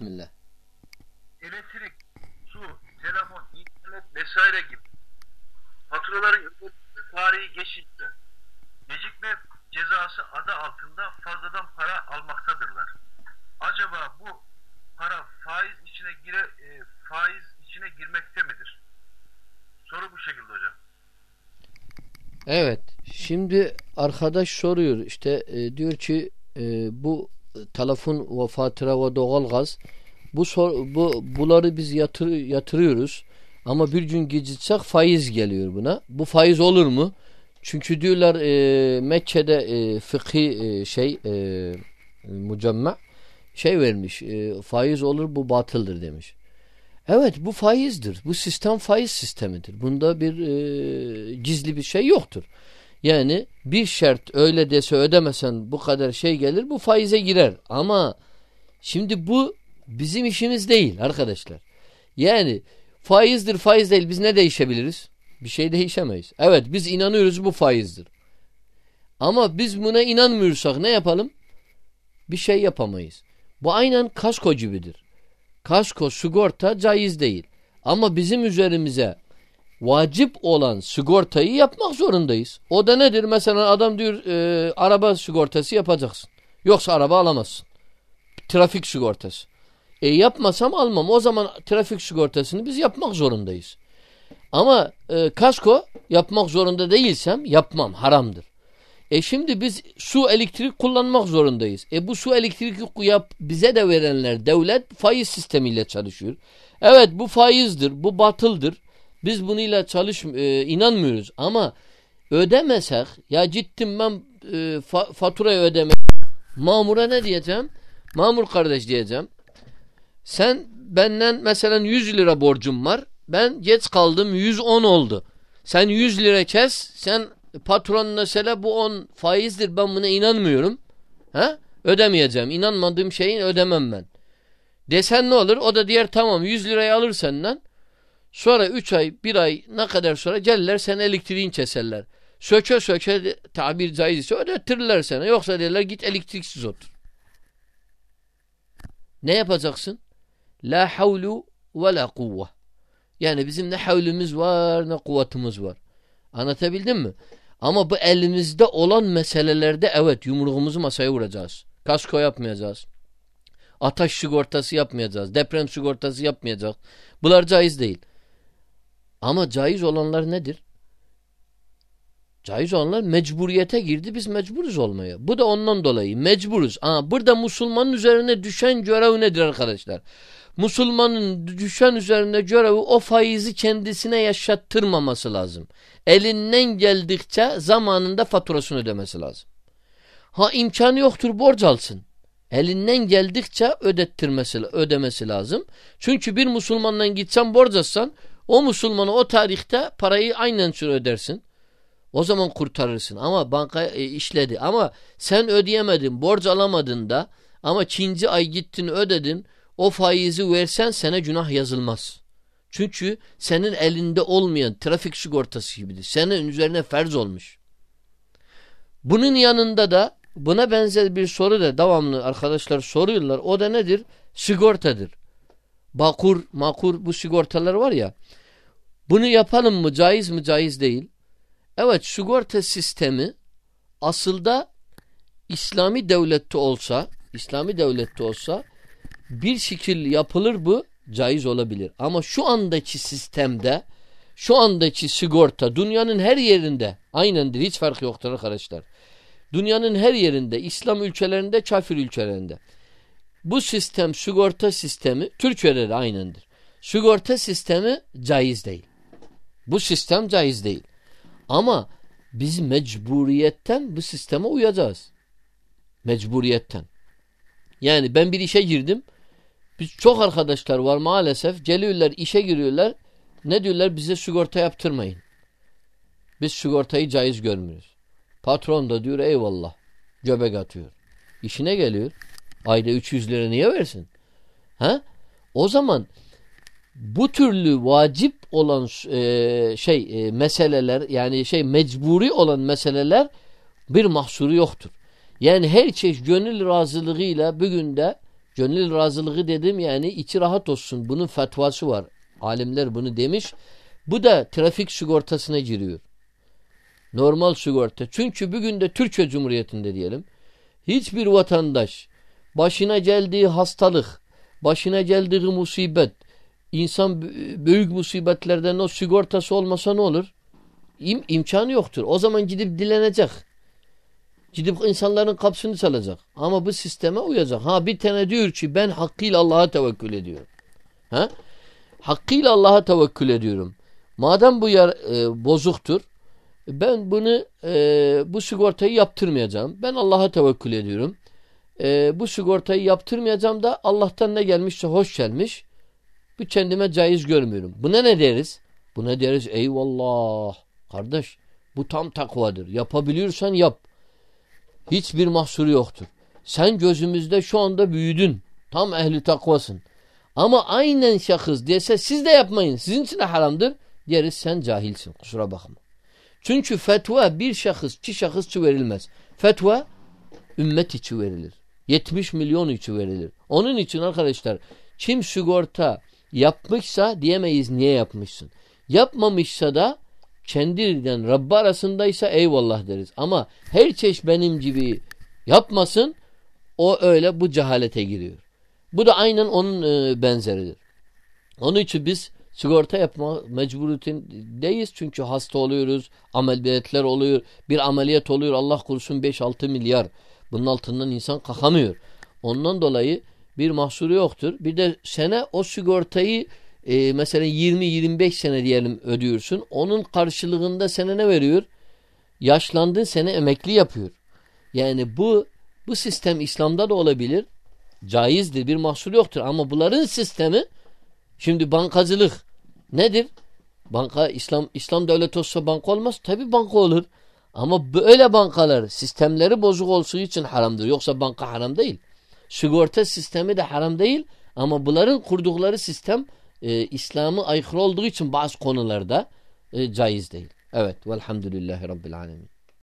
Bismillah. elektrik, su, telefon, internet vesaire gibi faturaların ödeme tarihi geçince gecikme cezası adı altında fazladan para almaktadırlar. Acaba bu para faiz içine gire e, faiz içine girmekte midir? Soru bu şekilde hocam. Evet. Şimdi arkadaş soruyor işte e, diyor ki e, bu telefon ve fatura ve doğalgaz bu sor, bu bunları biz yatır, yatırıyoruz ama bir gün gecitsek faiz geliyor buna. Bu faiz olur mu? Çünkü diyorlar e, Mekke'de e, fıkhi e, şey e, mucamma şey vermiş e, faiz olur bu batıldır demiş. Evet bu faizdir. Bu sistem faiz sistemidir. Bunda bir e, gizli bir şey yoktur. Yani bir şart öyle dese ödemesen bu kadar şey gelir bu faize girer. Ama şimdi bu bizim işimiz değil arkadaşlar. Yani faizdir faiz değil biz ne değişebiliriz? Bir şey değişemeyiz. Evet biz inanıyoruz bu faizdir. Ama biz buna inanmıyorsak ne yapalım? Bir şey yapamayız. Bu aynen kasko gibidir. Kasko, sigorta caiz değil. Ama bizim üzerimize vacip olan sigortayı yapmak zorundayız. O da nedir? Mesela adam diyor e, araba sigortası yapacaksın. Yoksa araba alamazsın. Trafik sigortası. E yapmasam almam. O zaman trafik sigortasını biz yapmak zorundayız. Ama e, kasko yapmak zorunda değilsem yapmam. Haramdır. E şimdi biz su elektrik kullanmak zorundayız. E bu su elektriki yap bize de verenler devlet faiz sistemiyle çalışıyor. Evet bu faizdir, bu batıldır. Biz bununla çalış e, inanmıyoruz ama ödemesek ya gittim ben e, fa faturayı ödeme mamura ne diyeceğim? Mamur kardeş diyeceğim. Sen benden mesela 100 lira borcum var. Ben geç kaldım 110 oldu. Sen 100 lira kes. Sen patron mesela bu 10 faizdir ben buna inanmıyorum. Ha? Ödemeyeceğim. İnanmadığım şeyin ödemem ben. Desen ne olur? O da diğer tamam 100 lirayı alır senden. Sonra 3 ay 1 ay ne kadar sonra gelirler sen elektriğin keserler. Söke söke tabir caizse ödettirirler sana. Yoksa derler git elektriksiz otur. Ne yapacaksın? La havlu ve la kuvve. Yani bizim ne havlumuz var ne kuvvetimiz var. Anlatabildim mi? Ama bu elimizde olan meselelerde evet yumruğumuzu masaya vuracağız. Kasko yapmayacağız. Ataş sigortası yapmayacağız. Deprem sigortası yapmayacağız. Bunlar caiz değil. Ama caiz olanlar nedir? Caiz olanlar mecburiyete girdi. Biz mecburuz olmaya. Bu da ondan dolayı mecburuz. Aa, burada Müslümanın üzerine düşen görev nedir arkadaşlar? Müslümanın düşen üzerine görevi o faizi kendisine yaşattırmaması lazım. Elinden geldikçe zamanında faturasını ödemesi lazım. Ha imkanı yoktur borç alsın. Elinden geldikçe ödettirmesi, ödemesi lazım. Çünkü bir Müslümandan gitsen borç alsan o Müslümana o tarihte parayı aynen süre ödersin. O zaman kurtarırsın. Ama banka e, işledi. Ama sen ödeyemedin, borç alamadın da ama ikinci ay gittin ödedin. O faizi versen sana günah yazılmaz. Çünkü senin elinde olmayan trafik sigortası gibidir. Senin üzerine ferz olmuş. Bunun yanında da buna benzer bir soru da devamlı arkadaşlar soruyorlar. O da nedir? Sigortadır. Bakur, makur bu sigortalar var ya. Bunu yapalım mı? Caiz mi? Caiz değil. Evet sigorta sistemi aslında İslami devlette olsa İslami devlette olsa bir şekil yapılır bu caiz olabilir. Ama şu andaki sistemde şu andaki sigorta dünyanın her yerinde aynendir. Hiç fark yoktur arkadaşlar. Dünyanın her yerinde İslam ülkelerinde kafir ülkelerinde bu sistem sigorta sistemi Türkiye'de de aynendir. Sigorta sistemi caiz değil. Bu sistem caiz değil. Ama biz mecburiyetten bu sisteme uyacağız. Mecburiyetten. Yani ben bir işe girdim. Biz çok arkadaşlar var maalesef. Geliyorlar işe giriyorlar. Ne diyorlar? Bize sigorta yaptırmayın. Biz sigortayı caiz görmüyoruz. Patron da diyor eyvallah. Göbek atıyor. İşine geliyor. Ayda 300 lira niye versin? Ha? O zaman bu türlü vacip olan e, şey e, meseleler yani şey mecburi olan meseleler bir mahsuru yoktur. Yani her şey gönül razılığıyla bugün de Gönül razılığı dedim yani içi rahat olsun. Bunun fetvası var. Alimler bunu demiş. Bu da trafik sigortasına giriyor. Normal sigorta. Çünkü bugün de Türkiye Cumhuriyeti'nde diyelim. Hiçbir vatandaş başına geldiği hastalık, başına geldiği musibet, insan büyük musibetlerden o sigortası olmasa ne olur? İm, imkanı yoktur. O zaman gidip dilenecek. Gidip insanların kapısını çalacak. Ama bu sisteme uyacak. Ha bir tane diyor ki ben hakkıyla Allah'a tevekkül ediyorum. Ha? Hakkıyla Allah'a tevekkül ediyorum. Madem bu yer e, bozuktur ben bunu e, bu sigortayı yaptırmayacağım. Ben Allah'a tevekkül ediyorum. E, bu sigortayı yaptırmayacağım da Allah'tan ne gelmişse hoş gelmiş. Bu kendime caiz görmüyorum. Buna ne deriz? Buna deriz eyvallah. Kardeş bu tam takvadır. Yapabiliyorsan yap. Hiçbir mahsuru yoktur. Sen gözümüzde şu anda büyüdün. Tam ehli takvasın. Ama aynen şahıs dese siz de yapmayın. Sizin için de haramdır. Deriz sen cahilsin. Kusura bakma. Çünkü fetva bir şahıs, iki şahıs için verilmez. Fetva ümmet için verilir. 70 milyon için verilir. Onun için arkadaşlar kim sigorta yapmışsa diyemeyiz niye yapmışsın. Yapmamışsa da kendinden Rabbi arasındaysa eyvallah deriz. Ama her çeşit benim gibi yapmasın o öyle bu cehalete giriyor. Bu da aynen onun e, benzeridir. Onun için biz sigorta yapma mecburiyetindeyiz. Çünkü hasta oluyoruz, ameliyatlar oluyor, bir ameliyat oluyor Allah korusun 5-6 milyar. Bunun altından insan kalkamıyor. Ondan dolayı bir mahsuru yoktur. Bir de sene o sigortayı e, mesela 20-25 sene diyelim ödüyorsun. Onun karşılığında sene ne veriyor? Yaşlandığın sene emekli yapıyor. Yani bu bu sistem İslam'da da olabilir. Caizdir. Bir mahsur yoktur. Ama bunların sistemi şimdi bankacılık nedir? Banka İslam İslam devleti olsa banka olmaz. Tabi banka olur. Ama böyle bankalar sistemleri bozuk olduğu için haramdır. Yoksa banka haram değil. Sigorta sistemi de haram değil. Ama bunların kurdukları sistem e, İslam'ı aykırı olduğu için bazı konularda e, caiz değil. Evet. Velhamdülillahi Rabbil Alemin.